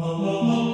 Oh